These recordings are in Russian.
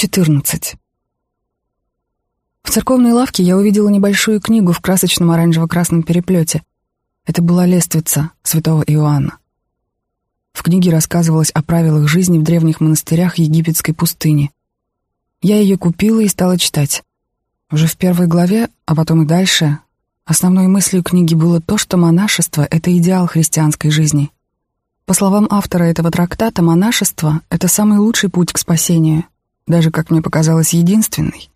14. В церковной лавке я увидела небольшую книгу в красочном оранжево-красном переплете. Это была лествица святого Иоанна. В книге рассказывалось о правилах жизни в древних монастырях египетской пустыни. Я ее купила и стала читать. Уже в первой главе, а потом и дальше, основной мыслью книги было то, что монашество — это идеал христианской жизни. По словам автора этого трактата, монашество — это самый лучший путь к спасению, даже, как мне показалось, единственный.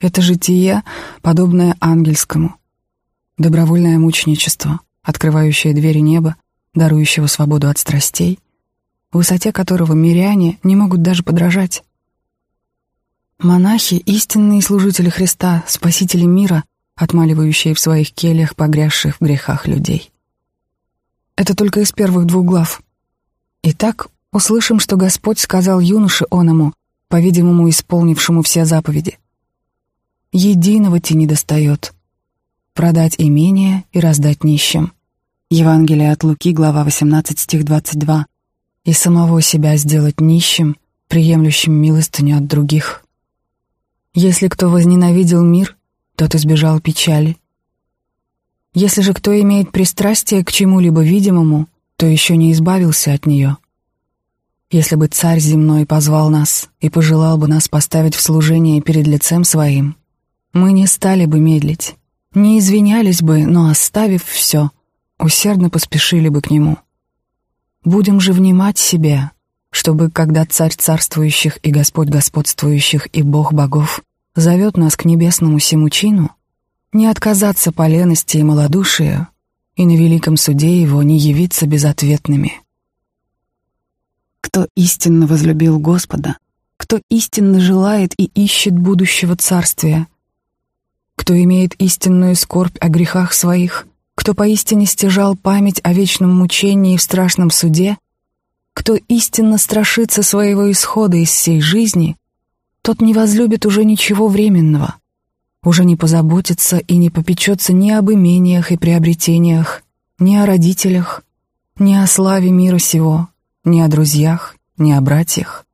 Это житие, подобное ангельскому. Добровольное мученичество, открывающее двери неба, дарующего свободу от страстей, высоте которого миряне не могут даже подражать. Монахи — истинные служители Христа, спасители мира, отмаливающие в своих кельях погрязших в грехах людей. Это только из первых двух глав. Итак, услышим, что Господь сказал юноше оному, по-видимому, исполнившему все заповеди. «Единого те не достает. Продать имение и раздать нищим». Евангелие от Луки, глава 18, стих 22. «И самого себя сделать нищим, приемлющим милостыню от других». Если кто возненавидел мир, тот избежал печали. Если же кто имеет пристрастие к чему-либо видимому, то еще не избавился от нее. Если бы царь земной позвал нас и пожелал бы нас поставить в служение перед лицем своим, мы не стали бы медлить, не извинялись бы, но, оставив все, усердно поспешили бы к нему. Будем же внимать себе, чтобы, когда Царь царствующих и Господь господствующих и Бог богов зовет нас к небесному сему чину, не отказаться по лености и малодушию, и на великом суде его не явиться безответными. Кто истинно возлюбил Господа, кто истинно желает и ищет будущего царствия, кто имеет истинную скорбь о грехах своих, кто поистине стяжал память о вечном мучении в страшном суде — кто истинно страшится своего исхода из всей жизни, тот не возлюбит уже ничего временного, уже не позаботится и не попечется ни об имениях и приобретениях, ни о родителях, ни о славе мира сего, ни о друзьях, ни о братьях.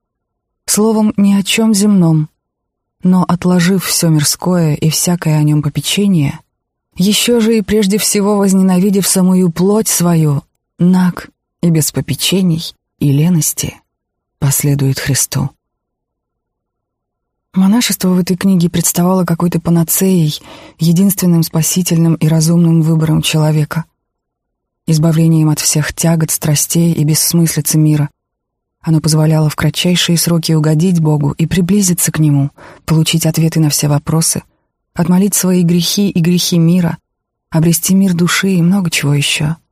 Словом, ни о чем земном, но, отложив все мирское и всякое о нем попечение, еще же и прежде всего возненавидев самую плоть свою, наг и без попечений, и лености последует Христу. Монашество в этой книге представало какой-то панацеей, единственным спасительным и разумным выбором человека, избавлением от всех тягот, страстей и бессмыслицы мира. Оно позволяло в кратчайшие сроки угодить Богу и приблизиться к Нему, получить ответы на все вопросы, отмолить свои грехи и грехи мира, обрести мир души и много чего еще —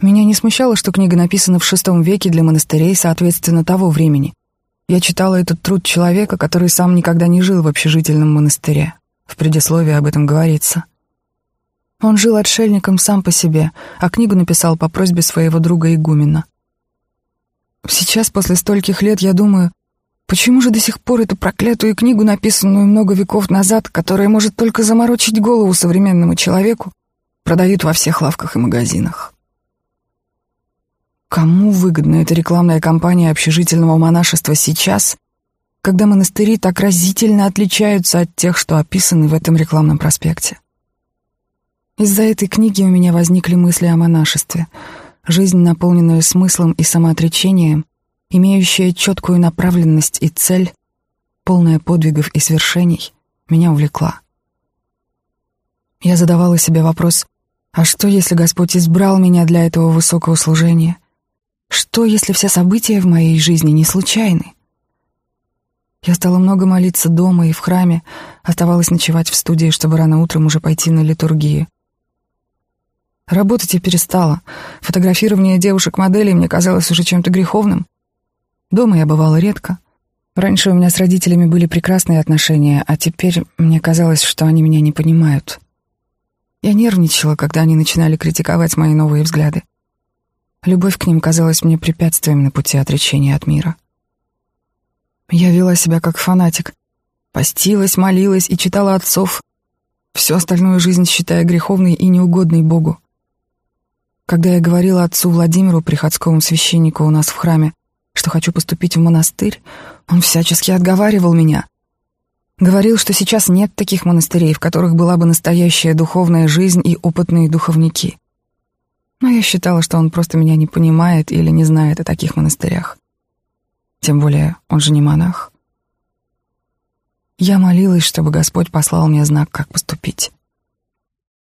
меня не смущало, что книга написана в шестом веке для монастырей, соответственно, того времени. Я читала этот труд человека, который сам никогда не жил в общежительном монастыре. В предисловии об этом говорится. Он жил отшельником сам по себе, а книгу написал по просьбе своего друга игумена. Сейчас, после стольких лет, я думаю, почему же до сих пор эту проклятую книгу, написанную много веков назад, которая может только заморочить голову современному человеку, продают во всех лавках и магазинах? Кому выгодна эта рекламная кампания общежительного монашества сейчас, когда монастыри так разительно отличаются от тех, что описаны в этом рекламном проспекте? Из-за этой книги у меня возникли мысли о монашестве. Жизнь, наполненная смыслом и самоотречением, имеющая четкую направленность и цель, полная подвигов и свершений, меня увлекла. Я задавала себе вопрос, а что, если Господь избрал меня для этого высокого служения — что, если все события в моей жизни не случайны? Я стала много молиться дома и в храме, оставалась ночевать в студии, чтобы рано утром уже пойти на литургию. Работать я перестала. Фотографирование девушек-моделей мне казалось уже чем-то греховным. Дома я бывала редко. Раньше у меня с родителями были прекрасные отношения, а теперь мне казалось, что они меня не понимают. Я нервничала, когда они начинали критиковать мои новые взгляды. Любовь к ним казалась мне препятствием на пути отречения от мира. Я вела себя как фанатик. Постилась, молилась и читала отцов, всю остальную жизнь считая греховной и неугодной Богу. Когда я говорила отцу Владимиру, приходскому священнику у нас в храме, что хочу поступить в монастырь, он всячески отговаривал меня. Говорил, что сейчас нет таких монастырей, в которых была бы настоящая духовная жизнь и опытные духовники. Но я считала, что он просто меня не понимает или не знает о таких монастырях. Тем более он же не монах. Я молилась, чтобы Господь послал мне знак, как поступить.